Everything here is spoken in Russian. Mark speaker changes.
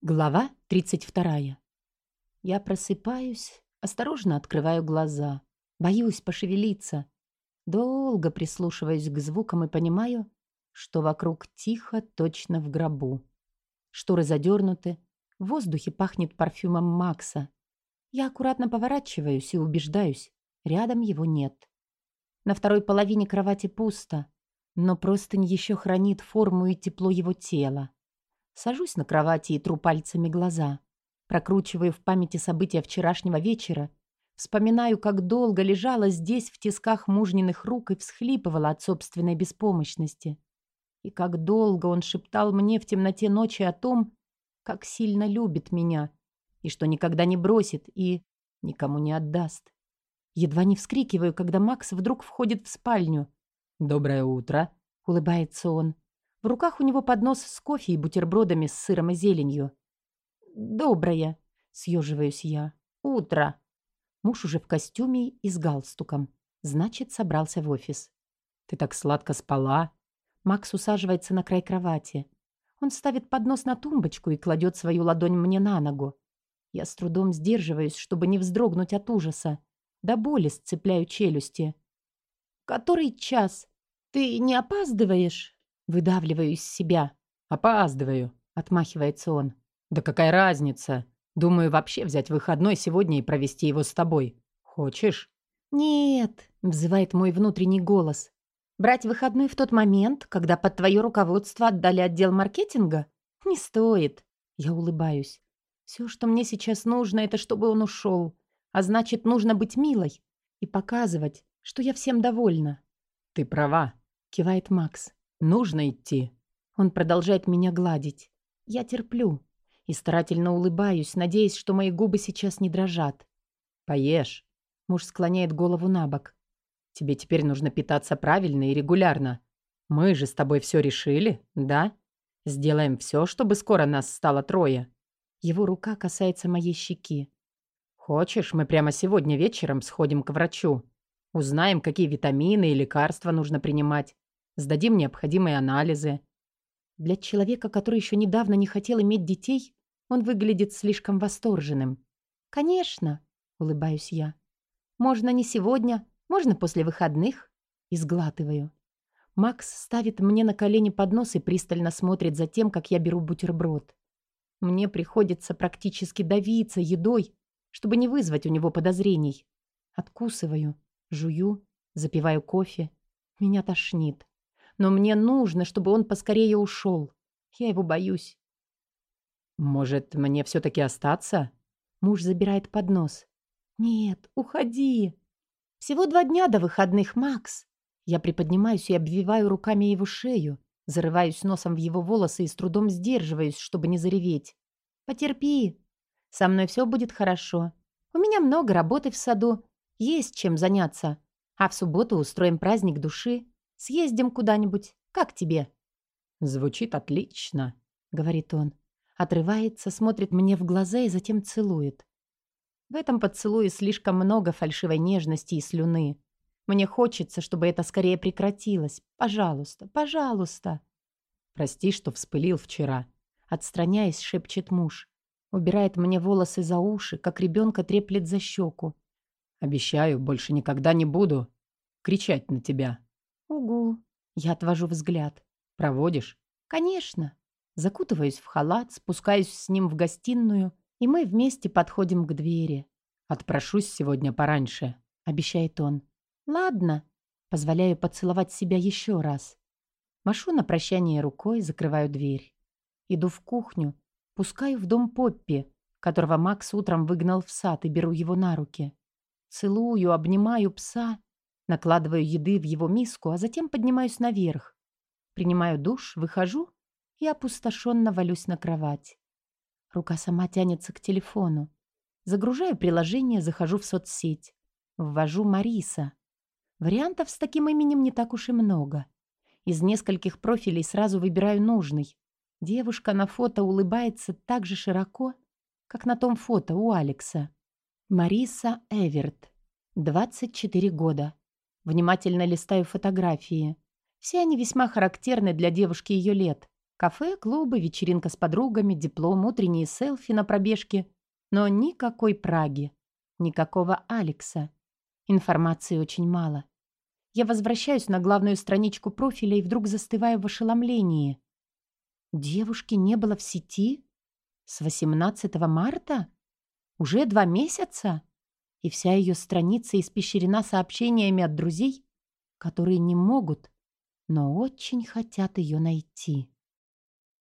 Speaker 1: Глава 32. Я просыпаюсь, осторожно открываю глаза. Боюсь пошевелиться. Долго прислушиваюсь к звукам и понимаю, что вокруг тихо, точно в гробу. Шторы задернуты, в воздухе пахнет парфюмом Макса. Я аккуратно поворачиваюсь и убеждаюсь, рядом его нет. На второй половине кровати пусто, но простынь еще хранит форму и тепло его тела. Сажусь на кровати и тру пальцами глаза. Прокручиваю в памяти события вчерашнего вечера. Вспоминаю, как долго лежала здесь в тисках мужниных рук и всхлипывала от собственной беспомощности. И как долго он шептал мне в темноте ночи о том, как сильно любит меня, и что никогда не бросит и никому не отдаст. Едва не вскрикиваю, когда Макс вдруг входит в спальню.
Speaker 2: «Доброе утро», —
Speaker 1: улыбается он. В руках у него поднос с кофе и бутербродами с сыром и зеленью. «Доброе», — съеживаюсь я. «Утро». Муж уже в костюме и с галстуком. Значит, собрался в офис.
Speaker 2: «Ты так сладко спала».
Speaker 1: Макс усаживается на край кровати. Он ставит поднос на тумбочку и кладет свою ладонь мне на ногу. Я с трудом сдерживаюсь, чтобы не вздрогнуть от ужаса. До боли сцепляю челюсти. «Который час? Ты не опаздываешь?» Выдавливаю из себя.
Speaker 2: «Опаздываю», — отмахивается он. «Да какая разница? Думаю, вообще взять выходной сегодня и провести его с тобой. Хочешь?»
Speaker 1: «Нет», — взывает мой внутренний голос. «Брать выходной в тот момент, когда под твое руководство отдали отдел маркетинга? Не стоит». Я улыбаюсь. Все, что мне сейчас нужно, это чтобы он ушел. А значит, нужно быть милой и показывать, что я всем довольна.
Speaker 2: «Ты права», — кивает Макс. Нужно идти.
Speaker 1: Он продолжает меня гладить. Я терплю и старательно улыбаюсь, надеясь, что мои губы сейчас не дрожат.
Speaker 2: Поешь.
Speaker 1: Муж склоняет голову на бок.
Speaker 2: Тебе теперь нужно питаться правильно и регулярно. Мы же с тобой все решили, да? Сделаем все, чтобы скоро нас стало трое.
Speaker 1: Его рука касается моей щеки.
Speaker 2: Хочешь, мы прямо сегодня вечером сходим к врачу? Узнаем, какие витамины и лекарства нужно принимать. Сдадим необходимые анализы.
Speaker 1: Для человека, который еще недавно не хотел иметь детей, он выглядит слишком восторженным. «Конечно», — улыбаюсь я. «Можно не сегодня, можно после выходных». И сглатываю. Макс ставит мне на колени поднос и пристально смотрит за тем, как я беру бутерброд. Мне приходится практически давиться едой, чтобы не вызвать у него подозрений. Откусываю, жую, запиваю кофе. Меня тошнит. Но мне нужно, чтобы он поскорее ушел. Я его боюсь.
Speaker 2: «Может, мне все-таки остаться?»
Speaker 1: Муж забирает поднос. «Нет, уходи!» «Всего два дня до выходных, Макс!» Я приподнимаюсь и обвиваю руками его шею, зарываюсь носом в его волосы и с трудом сдерживаюсь, чтобы не зареветь. «Потерпи. Со мной все будет хорошо. У меня много работы в саду, есть чем заняться. А в субботу устроим праздник души. Съездим куда-нибудь. Как тебе?»
Speaker 2: «Звучит отлично», —
Speaker 1: говорит он. Отрывается, смотрит мне в глаза и затем целует. В этом поцелуе слишком много фальшивой нежности и слюны. Мне хочется, чтобы это скорее прекратилось. Пожалуйста, пожалуйста.
Speaker 2: Прости, что вспылил вчера.
Speaker 1: Отстраняясь, шепчет муж. Убирает мне волосы за уши, как ребенка треплет за щеку.
Speaker 2: Обещаю, больше никогда не буду кричать на тебя.
Speaker 1: «Угу». Я отвожу взгляд.
Speaker 2: «Проводишь?»
Speaker 1: «Конечно». Закутываюсь в халат, спускаюсь с ним в гостиную, и мы вместе подходим к двери.
Speaker 2: «Отпрошусь сегодня пораньше», —
Speaker 1: обещает он. «Ладно». Позволяю поцеловать себя еще раз. Машу на прощание рукой, закрываю дверь. Иду в кухню, пускаю в дом Поппи, которого Макс утром выгнал в сад, и беру его на руки. Целую, обнимаю пса Накладываю еды в его миску, а затем поднимаюсь наверх. Принимаю душ, выхожу и опустошенно валюсь на кровать. Рука сама тянется к телефону. Загружаю приложение, захожу в соцсеть. Ввожу Мариса. Вариантов с таким именем не так уж и много. Из нескольких профилей сразу выбираю нужный. Девушка на фото улыбается так же широко, как на том фото у Алекса. Мариса Эверт. 24 года. Внимательно листаю фотографии. Все они весьма характерны для девушки ее лет. Кафе, клубы, вечеринка с подругами, диплом, утренние селфи на пробежке. Но никакой Праги, никакого Алекса. Информации очень мало. Я возвращаюсь на главную страничку профиля и вдруг застываю в ошеломлении. Девушки не было в сети? С 18 марта? Уже два месяца? И вся ее страница испещрена сообщениями от друзей, которые не могут, но очень хотят ее найти.